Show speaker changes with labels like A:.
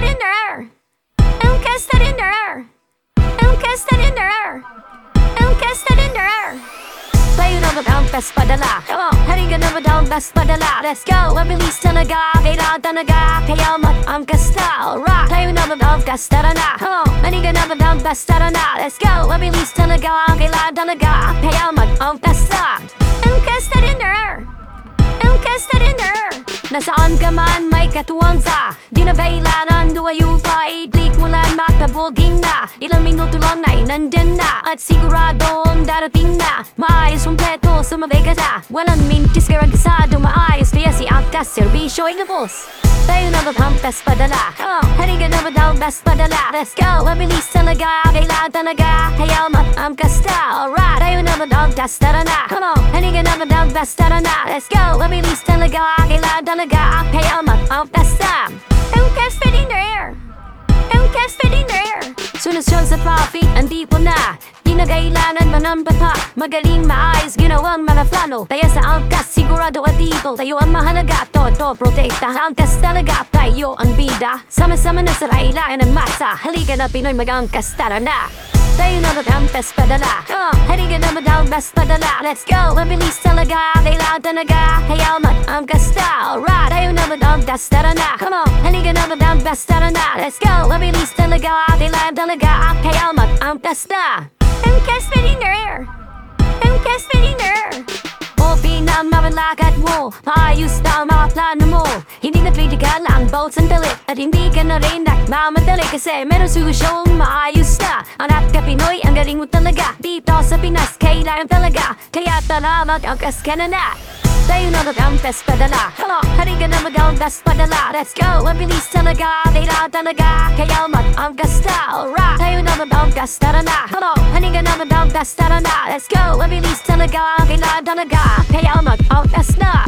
A: Ang kastarinderer Ang kastarinderer Ang kastarinderer Tayo na ba ang best padala? Come on, na ba ang best padala? Let's go, mabilis talaga, kailangan talaga Kaya mag ang kasta, alright Tayo na ba ang best tara na? Come on, na ba ang best tara na? Let's go, mabilis talaga, kailangan talaga Kaya mag ang kasta Ang kastarinderer ang kastarinderer Nasaan ka man may katuwang sa Di na kailangan duwayo pa Idlik mo lang makabuging na. Ilang minuto lang ay nandyan na. At siguradong darating na. Maayos kompleto sumabay ka sa Walang mintis karagasado maayos. Kaya si Angkas servisyo ay labos Tayo na best padala? Oh, halika na best padala? Let's go, mabilis talaga Kailangan talaga Kaya mag ang kasta Alright, tayo na ba ang best tara na? Come on, halika na ba ang best tara na? Let's go, mabilis talaga Kailangan talaga Kaya mag ang kasta Ang best in there Ang best in there Sunod-sunod sa profit, andito na. Di na kailangan manamba pa Magaling maayos, ginawang mga plano Kaya sa angkas, sigurado at dito Tayo ang mahalaga, todo protekta Angkas talaga, tayo ang bida. Sama-sama na sa railaan ng masa. Halika na Pinoy, mag-angkas, tara na Tayo na mag-angkas padala uh, Halika na mag-angkas padala Let's go, mabilis talaga Kailangan talaga, kaya mag-angkas na Alright, tayo na mag-angkas, tara na Come on, halika na mag-angkas, tara na Let's go, mabilis talaga Kailangan talaga, kaya mag-angkas na ang kaspininer Ang kaspininer O pinamamalakad mo Maayos na ang mga plano mo. Hindi na pwede ka lang bout sandali At hindi ka na rin nagmamadali Kasi meron solusyon maayos na. Anak ka Pinoy, ang galing mo talaga. Dito sa Pinas, kailangan talaga. Kaya tara mag-angkas ka na na. Tayo na mag-angkas padala. Hello, halika na mag-angkas padala. Let's go, mabilis talaga Kailangan talaga. Kaya mag-angkas na Alright, tayo na mag-angkas tara na Hello, halika na mag-angkas tara na Let's go, mabilis talaga Kailangan talaga Kaya mag-angkas na